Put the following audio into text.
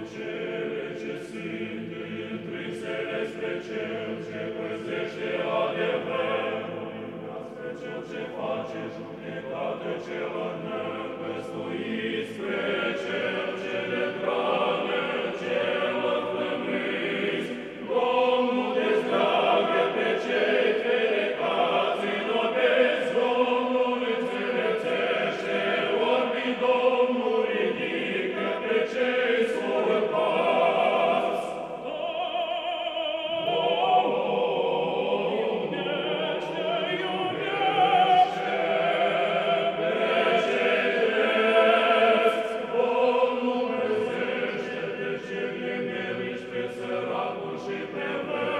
ce face judecată celor nepăstuiți spre hoje.